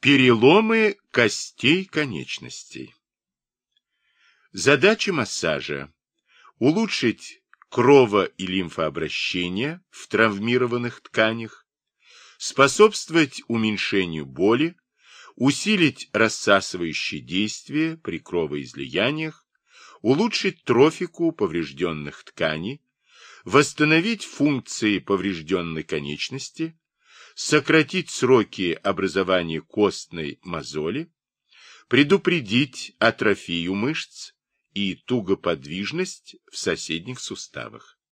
Переломы костей конечностей. Задача массажа – улучшить крово- и лимфообращение в травмированных тканях, способствовать уменьшению боли, усилить рассасывающее действие при кровоизлияниях, улучшить трофику поврежденных тканей, восстановить функции поврежденной конечности, сократить сроки образования костной мозоли, предупредить атрофию мышц и тугоподвижность в соседних суставах.